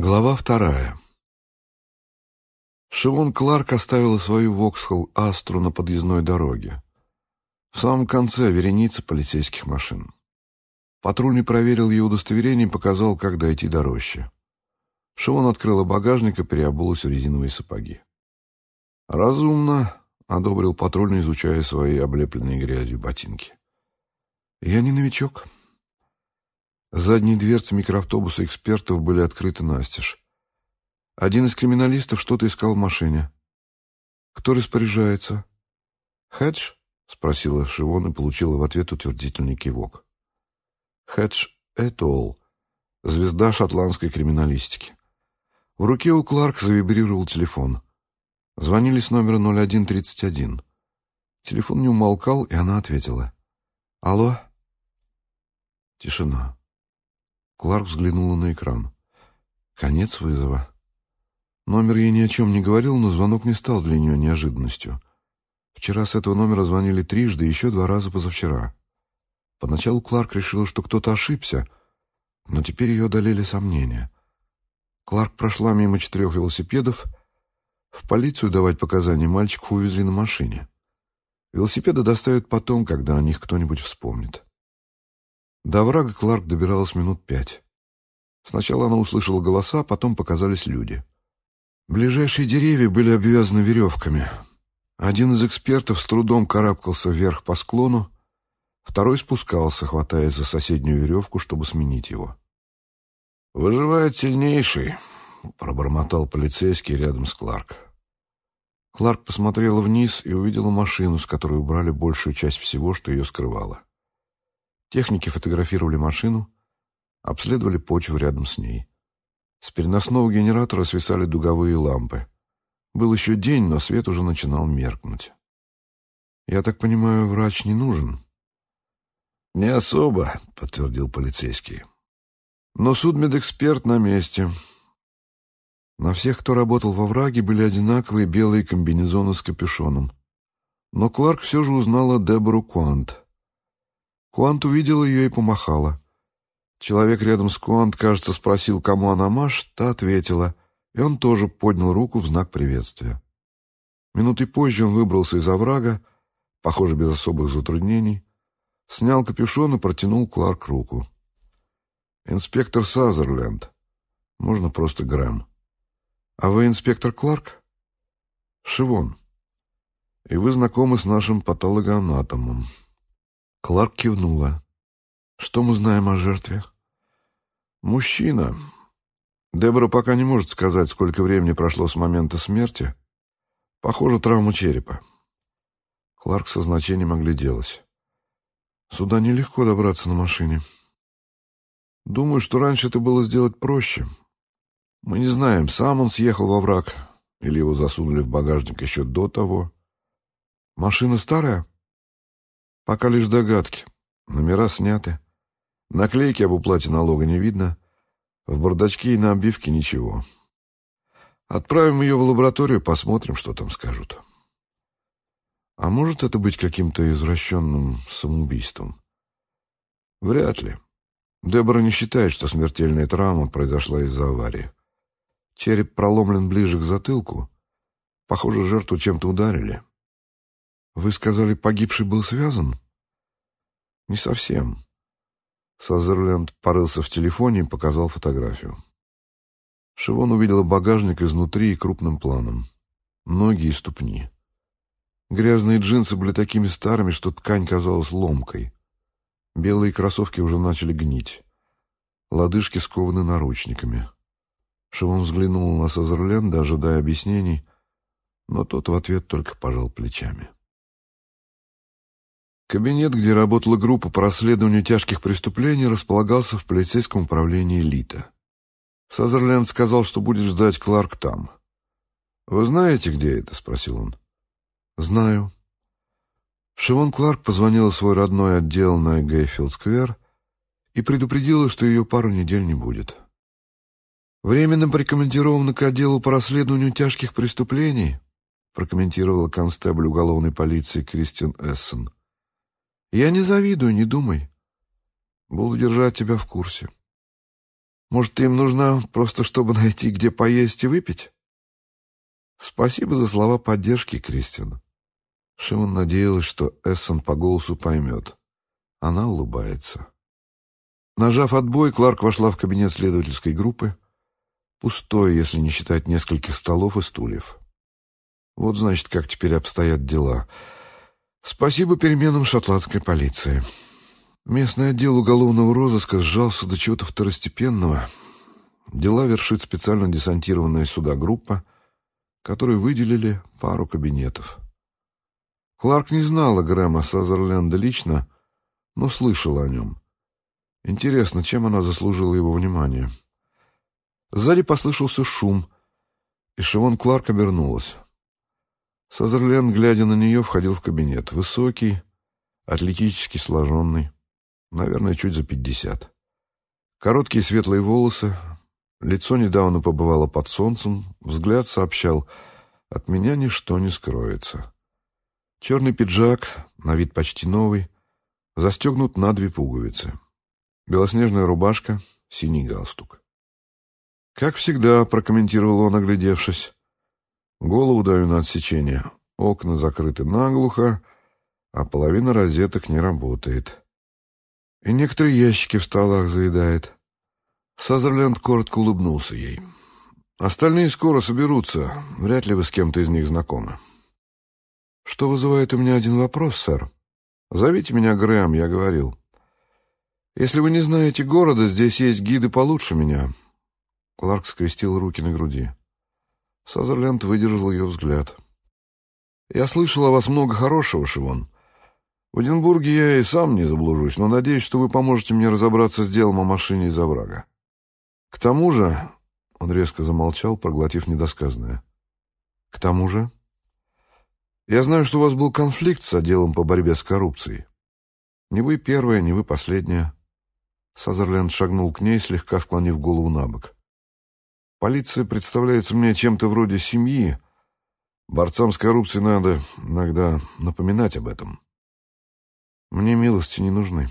Глава вторая. Шивон Кларк оставила свою Воксхолл Астру на подъездной дороге. В самом конце вереница полицейских машин. Патрульный проверил ее удостоверение и показал, как дойти до рощи. Шивон открыла багажник и переобулась в резиновые сапоги. «Разумно», — одобрил патрульный, изучая свои облепленные грязью ботинки. «Я не новичок», Задние дверцы микроавтобуса экспертов были открыты настежь. Один из криминалистов что-то искал в машине. «Кто распоряжается?» «Хедж?» — спросила Шивон и получила в ответ утвердительный кивок. Хедж Этол, звезда шотландской криминалистики. В руке у Кларк завибрировал телефон. Звонили с номера 0131. Телефон не умолкал, и она ответила. «Алло?» Тишина. Кларк взглянула на экран. Конец вызова. Номер ей ни о чем не говорил, но звонок не стал для нее неожиданностью. Вчера с этого номера звонили трижды, еще два раза позавчера. Поначалу Кларк решила, что кто-то ошибся, но теперь ее одолели сомнения. Кларк прошла мимо четырех велосипедов. В полицию давать показания мальчиков увезли на машине. Велосипеды доставят потом, когда о них кто-нибудь вспомнит. До врага Кларк добиралась минут пять. Сначала она услышала голоса, потом показались люди. Ближайшие деревья были обвязаны веревками. Один из экспертов с трудом карабкался вверх по склону, второй спускался, хватаясь за соседнюю веревку, чтобы сменить его. «Выживает сильнейший», — пробормотал полицейский рядом с Кларк. Кларк посмотрела вниз и увидела машину, с которой убрали большую часть всего, что ее скрывало. Техники фотографировали машину, обследовали почву рядом с ней. С переносного генератора свисали дуговые лампы. Был еще день, но свет уже начинал меркнуть. «Я так понимаю, врач не нужен?» «Не особо», — подтвердил полицейский. «Но судмедэксперт на месте». На всех, кто работал во враге, были одинаковые белые комбинезоны с капюшоном. Но Кларк все же узнала Дебору Куант — Куант увидела ее и помахала. Человек рядом с Куант, кажется, спросил, кому она машет, та ответила, и он тоже поднял руку в знак приветствия. Минутой позже он выбрался из оврага, похоже, без особых затруднений, снял капюшон и протянул Кларк руку. «Инспектор Сазерленд. Можно просто Грэм. А вы инспектор Кларк?» «Шивон. И вы знакомы с нашим патологоанатомом». Кларк кивнула. «Что мы знаем о жертве?» «Мужчина. Дебора пока не может сказать, сколько времени прошло с момента смерти. Похоже, травма черепа». Кларк со значением огляделась. «Сюда нелегко добраться на машине. Думаю, что раньше это было сделать проще. Мы не знаем, сам он съехал во враг или его засунули в багажник еще до того. Машина старая?» Пока лишь догадки. Номера сняты. Наклейки об уплате налога не видно. В бардачке и на обивке ничего. Отправим ее в лабораторию, посмотрим, что там скажут. А может это быть каким-то извращенным самоубийством? Вряд ли. Дебора не считает, что смертельная травма произошла из-за аварии. Череп проломлен ближе к затылку. Похоже, жертву чем-то ударили. Вы сказали, погибший был связан? Не совсем. Сазерленд порылся в телефоне и показал фотографию. Шивон увидела багажник изнутри и крупным планом. Ноги и ступни. Грязные джинсы были такими старыми, что ткань казалась ломкой. Белые кроссовки уже начали гнить. Лодыжки скованы наручниками. Шивон взглянул на Сазерленда, ожидая объяснений, но тот в ответ только пожал плечами. Кабинет, где работала группа по расследованию тяжких преступлений, располагался в полицейском управлении «Элита». Сазерленд сказал, что будет ждать Кларк там. «Вы знаете, где это?» — спросил он. «Знаю». Шивон Кларк позвонила в свой родной отдел на Гейфилд-сквер и предупредила, что ее пару недель не будет. «Временно прикомментировано к отделу по расследованию тяжких преступлений», прокомментировала констебль уголовной полиции Кристин Эссен. Я не завидую, не думай. Буду держать тебя в курсе. Может, им нужна просто, чтобы найти, где поесть и выпить? Спасибо за слова поддержки, Кристин. Шимон надеялась, что Эссон по голосу поймет. Она улыбается. Нажав отбой, Кларк вошла в кабинет следовательской группы. Пустой, если не считать нескольких столов и стульев. Вот, значит, как теперь обстоят дела. Спасибо переменам шотландской полиции. Местный отдел уголовного розыска сжался до чего-то второстепенного. Дела вершит специально десантированная сюда группа, которой выделили пару кабинетов. Кларк не знала Грэма Сазерленда лично, но слышала о нем. Интересно, чем она заслужила его внимание? Сзади послышался шум, и Шивон Кларк обернулась. Сазерленд, глядя на нее, входил в кабинет. Высокий, атлетически сложенный, наверное, чуть за пятьдесят. Короткие светлые волосы, лицо недавно побывало под солнцем, взгляд сообщал «От меня ничто не скроется». Черный пиджак, на вид почти новый, застегнут на две пуговицы. Белоснежная рубашка, синий галстук. «Как всегда», — прокомментировал он, оглядевшись, — «голову даю на отсечение, окна закрыты наглухо, а половина розеток не работает. И некоторые ящики в столах заедает». Сазерленд коротко улыбнулся ей. «Остальные скоро соберутся, вряд ли вы с кем-то из них знакомы». «Что вызывает у меня один вопрос, сэр?» «Зовите меня Грэм, я говорил». «Если вы не знаете города, здесь есть гиды получше меня». Кларк скрестил руки на груди. Сазерленд выдержал ее взгляд. «Я слышал о вас много хорошего, Шивон. В Эдинбурге я и сам не заблужусь, но надеюсь, что вы поможете мне разобраться с делом о машине из оврага. К тому же...» — он резко замолчал, проглотив недосказанное. «К тому же...» «Я знаю, что у вас был конфликт с отделом по борьбе с коррупцией. Не вы первая, не вы последняя. Сазерленд шагнул к ней, слегка склонив голову на бок. «Полиция представляется мне чем-то вроде семьи. Борцам с коррупцией надо иногда напоминать об этом. Мне милости не нужны».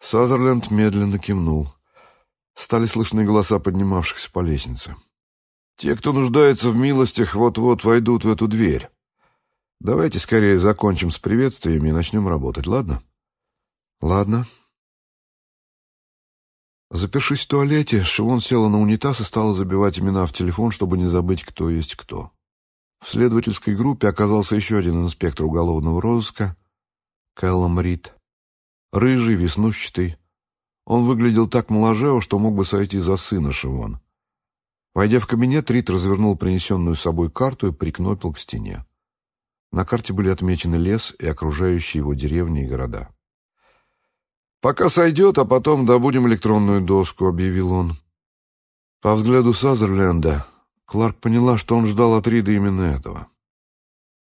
Сазерленд медленно кивнул. Стали слышны голоса поднимавшихся по лестнице. «Те, кто нуждается в милостях, вот-вот войдут в эту дверь. Давайте скорее закончим с приветствиями и начнем работать, ладно?» «Ладно», Запершись в туалете, Шивон села на унитаз и стала забивать имена в телефон, чтобы не забыть, кто есть кто. В следовательской группе оказался еще один инспектор уголовного розыска — Кэллом Рид. Рыжий, веснущатый. Он выглядел так моложево, что мог бы сойти за сына Шивон. Войдя в кабинет, Рид развернул принесенную с собой карту и прикнопил к стене. На карте были отмечены лес и окружающие его деревни и города. «Пока сойдет, а потом добудем электронную доску», — объявил он. По взгляду Сазерленда, Кларк поняла, что он ждал от Рида именно этого.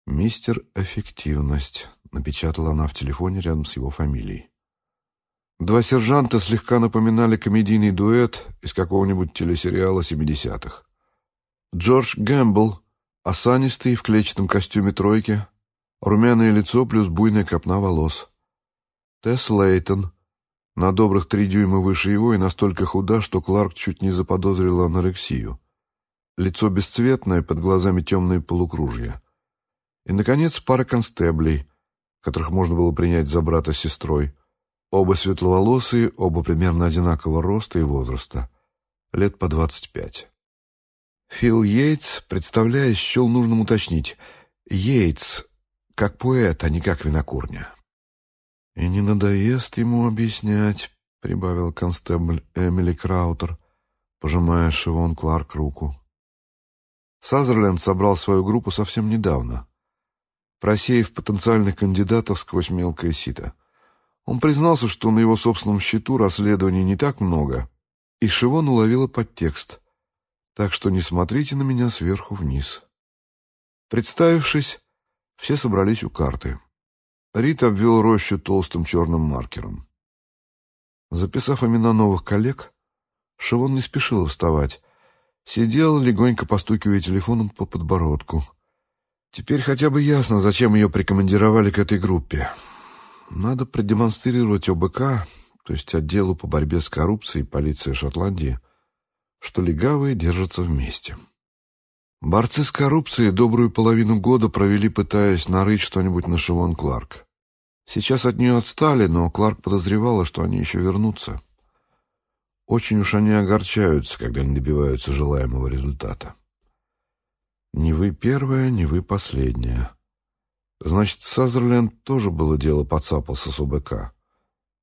«Мистер Эффективность», — напечатала она в телефоне рядом с его фамилией. Два сержанта слегка напоминали комедийный дуэт из какого-нибудь телесериала семидесятых. Джордж Гэмбл, осанистый в клетчатом костюме тройки, румяное лицо плюс буйная копна волос. Тесс Лейтон, на добрых три дюйма выше его и настолько худа, что Кларк чуть не заподозрила анорексию. Лицо бесцветное, под глазами темные полукружья. И, наконец, пара констеблей, которых можно было принять за брата с сестрой. Оба светловолосые, оба примерно одинакового роста и возраста. Лет по двадцать пять. Фил Йейтс, представляясь, счел нужным уточнить. Йейтс, как поэт, а не как винокурня. «И не надоест ему объяснять», — прибавил констебль Эмили Краутер, пожимая Шивон Кларк руку. Сазерленд собрал свою группу совсем недавно, просеяв потенциальных кандидатов сквозь мелкое сито. Он признался, что на его собственном счету расследований не так много, и Шивон уловила подтекст, так что не смотрите на меня сверху вниз. Представившись, все собрались у карты. Рит обвел рощу толстым черным маркером. Записав имена новых коллег, Шивон не спешил вставать. Сидел, легонько постукивая телефоном по подбородку. Теперь хотя бы ясно, зачем ее прикомандировали к этой группе. Надо продемонстрировать ОБК, то есть отделу по борьбе с коррупцией полиции Шотландии, что легавые держатся вместе. Борцы с коррупцией добрую половину года провели, пытаясь нарыть что-нибудь на Шивон Кларк. Сейчас от нее отстали, но Кларк подозревала, что они еще вернутся. Очень уж они огорчаются, когда не добиваются желаемого результата. Не вы первая, не вы последняя. Значит, Сазерленд тоже было дело подцапался с ОБК.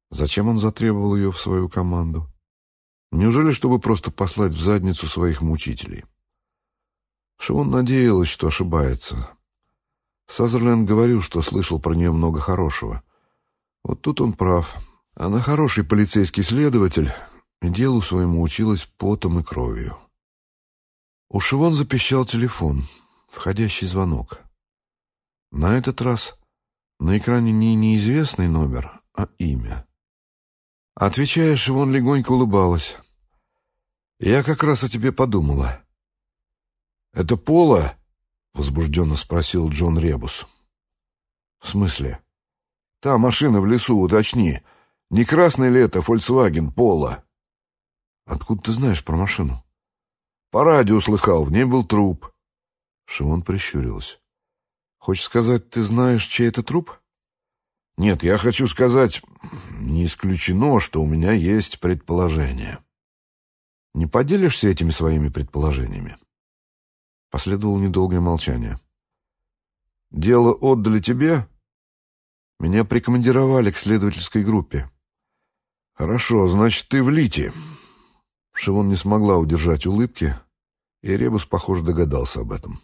Зачем он затребовал ее в свою команду? Неужели, чтобы просто послать в задницу своих мучителей? Шивон надеялась, что ошибается. Сазерленд говорил, что слышал про нее много хорошего. Вот тут он прав. Она хороший полицейский следователь, и делу своему училась потом и кровью. У Шивон запищал телефон, входящий звонок. На этот раз на экране не неизвестный номер, а имя. Отвечая, Шивон легонько улыбалась. «Я как раз о тебе подумала». «Это Пола?» — возбужденно спросил Джон Ребус. «В смысле?» «Та машина в лесу, уточни. Не красный ли это Volkswagen Пола?» «Откуда ты знаешь про машину?» «По радио слыхал, в ней был труп». Шимон прищурилась. «Хочешь сказать, ты знаешь, чей это труп?» «Нет, я хочу сказать, не исключено, что у меня есть предположение». «Не поделишься этими своими предположениями?» Последовало недолгое молчание. «Дело отдали тебе?» «Меня прикомандировали к следовательской группе». «Хорошо, значит, ты в Лите». Шивон не смогла удержать улыбки, и Ребус, похоже, догадался об этом.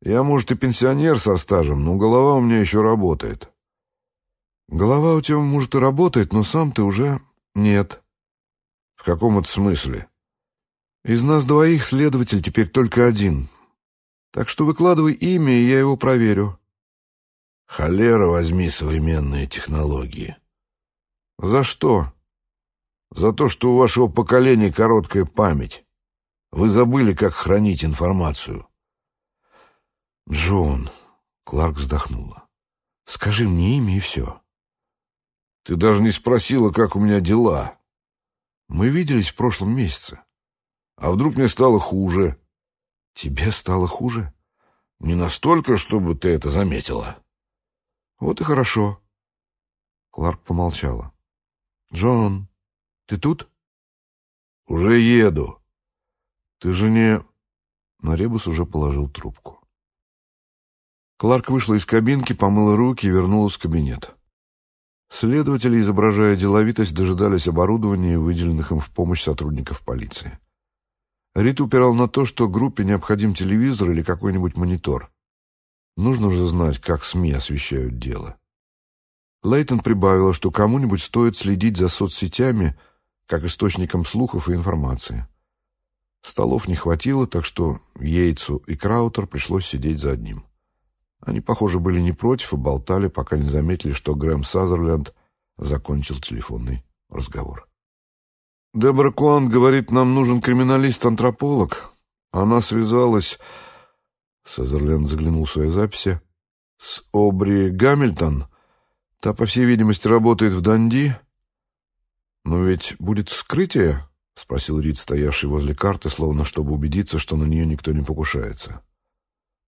«Я, может, и пенсионер со стажем, но голова у меня еще работает». «Голова у тебя, может, и работает, но сам ты уже нет». «В каком это смысле?» Из нас двоих следователь теперь только один. Так что выкладывай имя, и я его проверю. Холера возьми современные технологии. За что? За то, что у вашего поколения короткая память. Вы забыли, как хранить информацию. Джон, Кларк вздохнула. Скажи мне имя и все. Ты даже не спросила, как у меня дела. Мы виделись в прошлом месяце. А вдруг мне стало хуже? Тебе стало хуже? Не настолько, чтобы ты это заметила. Вот и хорошо. Кларк помолчала. Джон, ты тут? Уже еду. Ты же не... Но Ребус уже положил трубку. Кларк вышла из кабинки, помыла руки и вернулась в кабинет. Следователи, изображая деловитость, дожидались оборудования, выделенных им в помощь сотрудников полиции. Рит упирал на то, что группе необходим телевизор или какой-нибудь монитор. Нужно же знать, как СМИ освещают дело. Лейтон прибавила, что кому-нибудь стоит следить за соцсетями как источником слухов и информации. Столов не хватило, так что Йейтсу и Краутер пришлось сидеть за одним. Они, похоже, были не против и болтали, пока не заметили, что Грэм Сазерленд закончил телефонный разговор. Дебора Куан говорит, нам нужен криминалист-антрополог. Она связалась... Сазерленд заглянул в свои записи. С Обри Гамильтон. Та, по всей видимости, работает в Данди. Но ведь будет вскрытие? — спросил Рид, стоявший возле карты, словно чтобы убедиться, что на нее никто не покушается.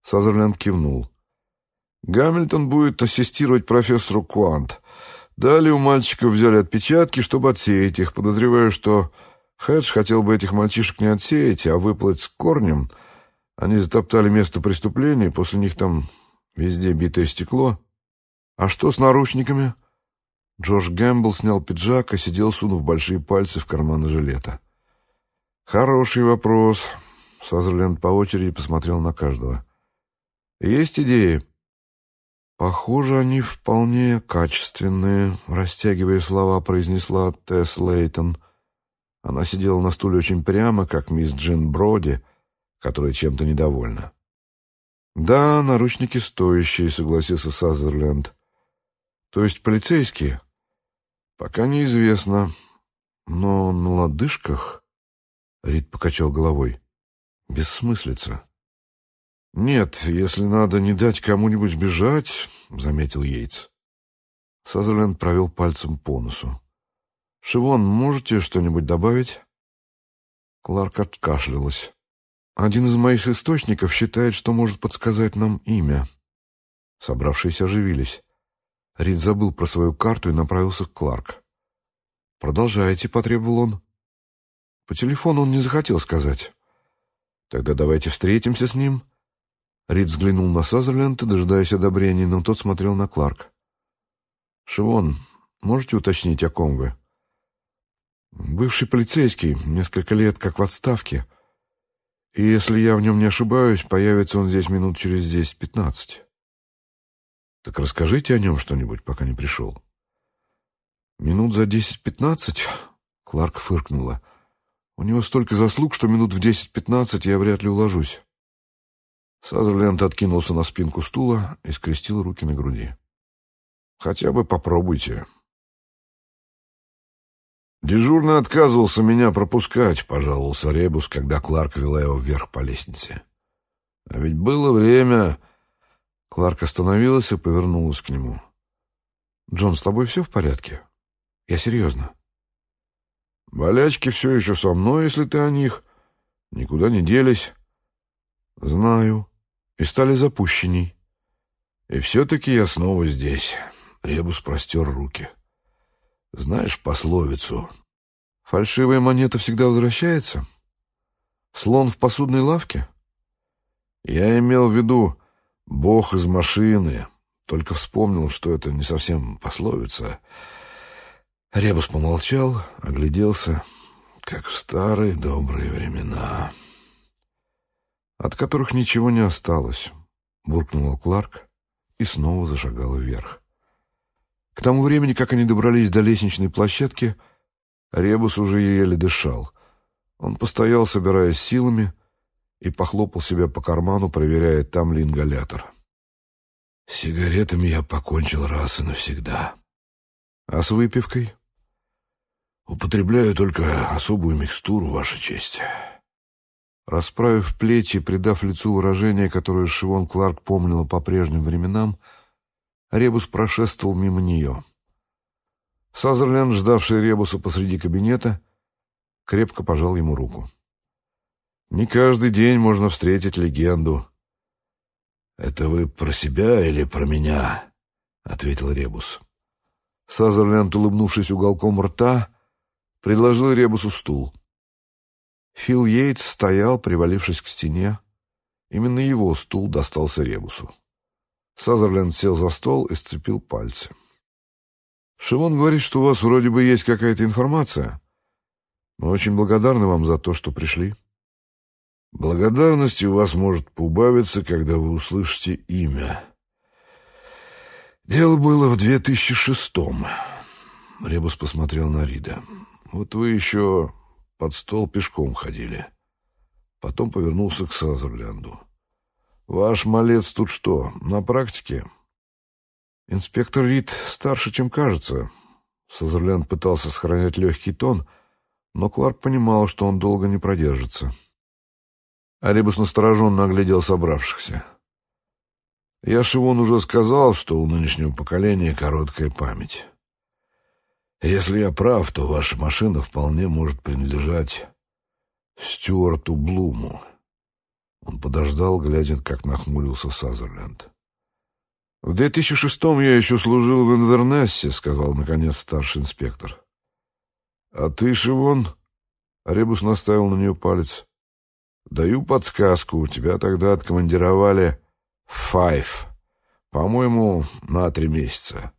Сазерленд кивнул. «Гамильтон будет ассистировать профессору Куант. Далее у мальчиков взяли отпечатки, чтобы отсеять их. Подозреваю, что Хедж хотел бы этих мальчишек не отсеять, а выплыть с корнем. Они затоптали место преступления, после них там везде битое стекло. А что с наручниками? Джош Гэмбл снял пиджак и сидел, сунув большие пальцы в карманы жилета. «Хороший вопрос». Сазерленд по очереди посмотрел на каждого. «Есть идеи?» «Похоже, они вполне качественные», — растягивая слова, произнесла Тесс Лейтон. Она сидела на стуле очень прямо, как мисс Джин Броди, которая чем-то недовольна. «Да, наручники стоящие», — согласился Сазерленд. «То есть полицейские?» «Пока неизвестно. Но на лодыжках...» Рид покачал головой. «Бессмыслица. «Нет, если надо не дать кому-нибудь бежать», — заметил Йейтс. Сазерленд провел пальцем по носу. «Шивон, можете что-нибудь добавить?» Кларк откашлялась. «Один из моих источников считает, что может подсказать нам имя». Собравшиеся оживились. Рид забыл про свою карту и направился к Кларк. «Продолжайте», — потребовал он. По телефону он не захотел сказать. «Тогда давайте встретимся с ним». Рид взглянул на Сазерленда, дожидаясь одобрения, но тот смотрел на Кларк. «Шивон, можете уточнить, о ком вы?» «Бывший полицейский, несколько лет как в отставке. И если я в нем не ошибаюсь, появится он здесь минут через десять-пятнадцать». «Так расскажите о нем что-нибудь, пока не пришел». «Минут за десять-пятнадцать?» — Кларк фыркнула. «У него столько заслуг, что минут в десять-пятнадцать я вряд ли уложусь». Сазерленд откинулся на спинку стула и скрестил руки на груди. «Хотя бы попробуйте». «Дежурный отказывался меня пропускать», — пожаловался Ребус, когда Кларк вела его вверх по лестнице. «А ведь было время...» Кларк остановилась и повернулась к нему. «Джон, с тобой все в порядке?» Я серьезно. Болячки все еще со мной, если ты о них. Никуда не делись. Знаю. И стали запущенней. И все-таки я снова здесь. Ребус простер руки. Знаешь пословицу? Фальшивая монета всегда возвращается? Слон в посудной лавке? Я имел в виду «бог из машины», только вспомнил, что это не совсем пословица, Ребус помолчал, огляделся, как в старые добрые времена, от которых ничего не осталось, буркнул Кларк и снова зашагал вверх. К тому времени, как они добрались до лестничной площадки, Ребус уже еле дышал. Он постоял, собираясь силами, и похлопал себя по карману, проверяя, там ли ингалятор. «Сигаретами я покончил раз и навсегда». «А с выпивкой?» Употребляю только особую микстуру, Ваша честь. Расправив плечи, придав лицу выражение, которое Шивон Кларк помнила по прежним временам, Ребус прошествовал мимо нее. Сазерленд, ждавший Ребуса посреди кабинета, крепко пожал ему руку. «Не каждый день можно встретить легенду». «Это вы про себя или про меня?» — ответил Ребус. Сазерленд, улыбнувшись уголком рта, предложил Ребусу стул. Фил Йейтс стоял, привалившись к стене. Именно его стул достался Ребусу. Сазерленд сел за стол и сцепил пальцы. «Шивон говорит, что у вас вроде бы есть какая-то информация. Мы очень благодарны вам за то, что пришли». «Благодарности у вас может поубавиться, когда вы услышите имя». «Дело было в 2006-м». Ребус посмотрел на Рида. Вот вы еще под стол пешком ходили. Потом повернулся к Сазерленду. Ваш малец тут что, на практике? Инспектор Рид старше, чем кажется. Сазерленд пытался сохранять легкий тон, но Кларк понимал, что он долго не продержится. Арибус настороженно оглядел собравшихся. Я Шивон уже сказал, что у нынешнего поколения короткая память. Если я прав, то ваша машина вполне может принадлежать Стюарту Блуму. Он подождал, глядя, как нахмурился Сазерленд. «В 2006-м я еще служил в Инвернессе», — сказал, наконец, старший инспектор. «А ты, Шивон?» — Ребус наставил на нее палец. «Даю подсказку. Тебя тогда откомандировали в Файв. По-моему, на три месяца.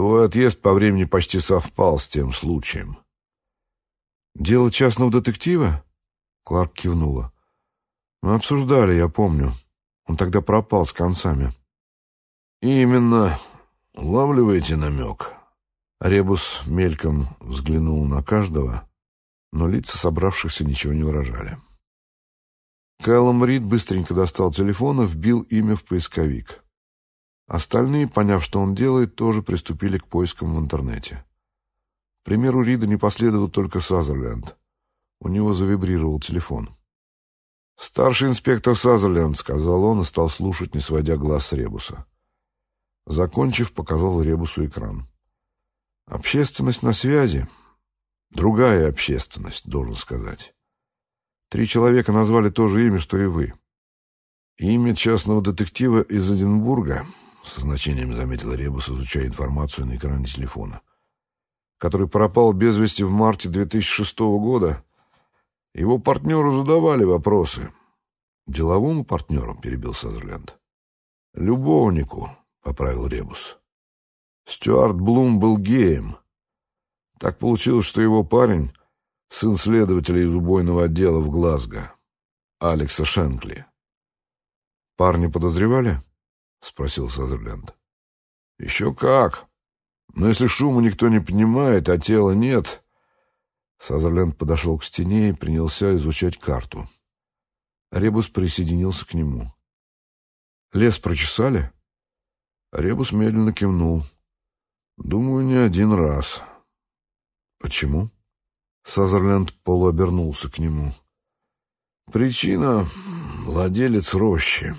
Твой отъезд по времени почти совпал с тем случаем. «Дело частного детектива?» Кларк кивнула. «Мы обсуждали, я помню. Он тогда пропал с концами». «Именно. Улавливаете намек?» Ребус мельком взглянул на каждого, но лица собравшихся ничего не выражали. Кэллом Рид быстренько достал телефон и вбил имя в поисковик. Остальные, поняв, что он делает, тоже приступили к поискам в интернете. К примеру Рида не последовал только Сазерленд. У него завибрировал телефон. «Старший инспектор Сазерленд», — сказал он и стал слушать, не сводя глаз с Ребуса. Закончив, показал Ребусу экран. «Общественность на связи. Другая общественность, должен сказать. Три человека назвали то же имя, что и вы. Имя частного детектива из Эдинбурга, со значением заметил Ребус, изучая информацию на экране телефона, который пропал без вести в марте 2006 года, его партнеру задавали вопросы. «Деловому партнеру?» — перебил Сазерленд. «Любовнику», — поправил Ребус. Стюарт Блум был геем. Так получилось, что его парень — сын следователя из убойного отдела в Глазго, Алекса Шенкли. «Парни подозревали?» — спросил Сазерленд. «Еще как. Но если шума никто не понимает, а тела нет...» Сазерленд подошел к стене и принялся изучать карту. Ребус присоединился к нему. «Лес прочесали?» Ребус медленно кивнул. «Думаю, не один раз». «Почему?» Сазерленд полуобернулся к нему. «Причина — владелец рощи».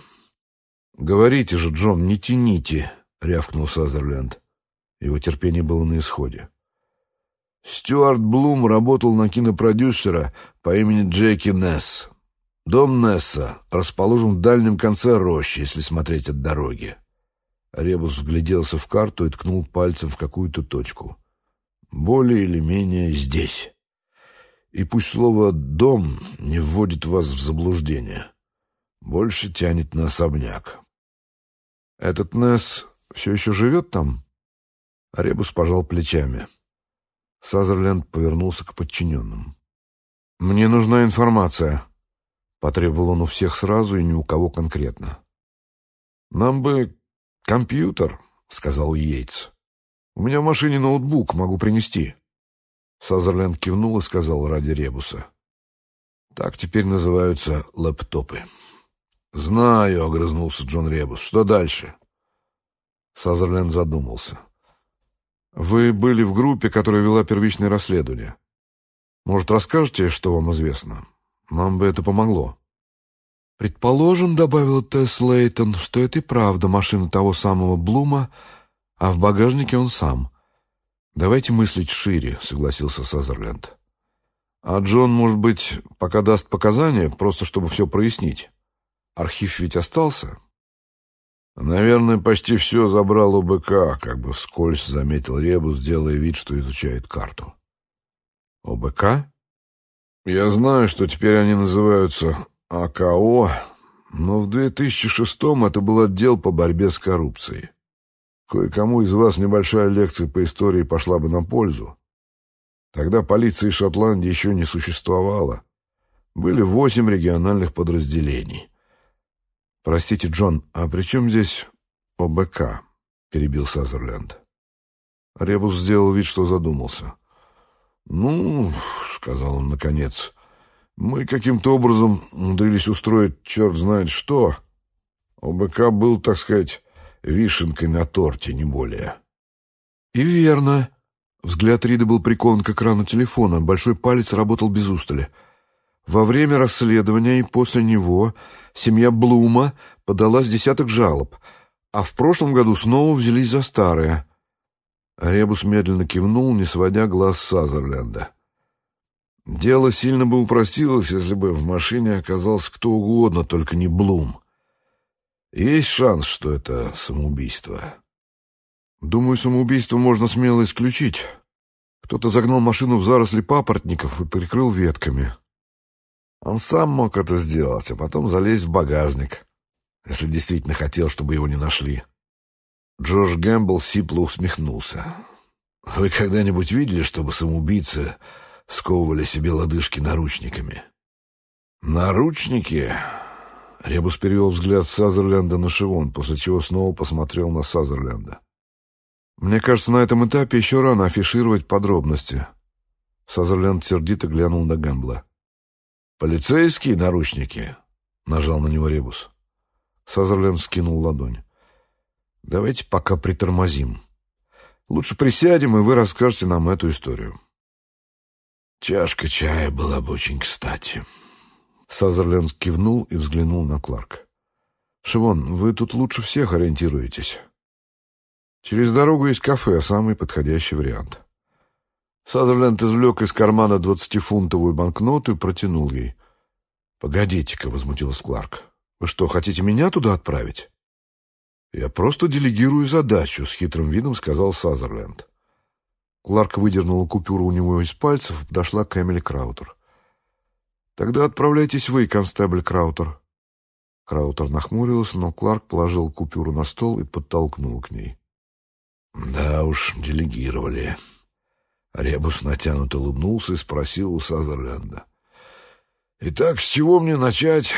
«Говорите же, Джон, не тяните!» — рявкнул Сазерленд. Его терпение было на исходе. Стюарт Блум работал на кинопродюсера по имени Джеки Несс. Дом Несса расположен в дальнем конце рощи, если смотреть от дороги. Ребус вгляделся в карту и ткнул пальцем в какую-то точку. Более или менее здесь. И пусть слово «дом» не вводит вас в заблуждение. Больше тянет на особняк. «Этот Несс все еще живет там?» Ребус пожал плечами. Сазерленд повернулся к подчиненным. «Мне нужна информация», — потребовал он у всех сразу и ни у кого конкретно. «Нам бы компьютер», — сказал Йейтс. «У меня в машине ноутбук, могу принести». Сазерленд кивнул и сказал ради Ребуса. «Так теперь называются лэптопы». «Знаю», — огрызнулся Джон Ребус. «Что дальше?» Сазерленд задумался. «Вы были в группе, которая вела первичное расследование. Может, расскажете, что вам известно? Нам бы это помогло». «Предположим, — добавила Тесс Лейтон, — что это и правда машина того самого Блума, а в багажнике он сам. Давайте мыслить шире, — согласился Сазерленд. А Джон, может быть, пока даст показания, просто чтобы все прояснить. Архив ведь остался?» «Наверное, почти все забрал у БК», — как бы вскользь заметил Ребус, делая вид, что изучает карту. «ОБК?» «Я знаю, что теперь они называются АКО, но в 2006-м это был отдел по борьбе с коррупцией. Кое-кому из вас небольшая лекция по истории пошла бы на пользу. Тогда полиции Шотландии еще не существовало. Были восемь региональных подразделений. «Простите, Джон, а при чем здесь ОБК?» — перебил Сазерленд. Ребус сделал вид, что задумался. «Ну, — сказал он наконец, — мы каким-то образом умудрились устроить черт знает что. ОБК был, так сказать, вишенкой на торте, не более». «И верно». Взгляд Рида был прикован к экрану телефона, большой палец работал без устали. Во время расследования и после него семья Блума подала с десяток жалоб, а в прошлом году снова взялись за старое. Ребус медленно кивнул, не сводя глаз с Сазерленда. Дело сильно бы упростилось, если бы в машине оказался кто угодно, только не Блум. Есть шанс, что это самоубийство. Думаю, самоубийство можно смело исключить. Кто-то загнал машину в заросли папоротников и прикрыл ветками. Он сам мог это сделать, а потом залезть в багажник, если действительно хотел, чтобы его не нашли. Джош Гэмбл сипло усмехнулся. «Вы когда-нибудь видели, чтобы самоубийцы сковывали себе лодыжки наручниками?» «Наручники?» Ребус перевел взгляд Сазерленда на Шивон, после чего снова посмотрел на Сазерленда. «Мне кажется, на этом этапе еще рано афишировать подробности». Сазерленд сердито глянул на Гэмбла. «Полицейские наручники?» — нажал на него Ребус. Сазерленд скинул ладонь. «Давайте пока притормозим. Лучше присядем, и вы расскажете нам эту историю». «Чашка чая была бы очень кстати». Сазерленд кивнул и взглянул на Кларк. «Шивон, вы тут лучше всех ориентируетесь. Через дорогу есть кафе, самый подходящий вариант. Сазерленд извлек из кармана двадцатифунтовую банкноту и протянул ей. «Погодите-ка», — возмутилась Кларк. «Вы что, хотите меня туда отправить?» «Я просто делегирую задачу», — с хитрым видом сказал Сазерленд. Кларк выдернула купюру у него из пальцев и подошла к Эмили Краутер. «Тогда отправляйтесь вы, констебль Краутер». Краутер нахмурился, но Кларк положил купюру на стол и подтолкнул к ней. «Да уж, делегировали». Ребус натянуто улыбнулся и спросил у Сазерленда. «Итак, с чего мне начать?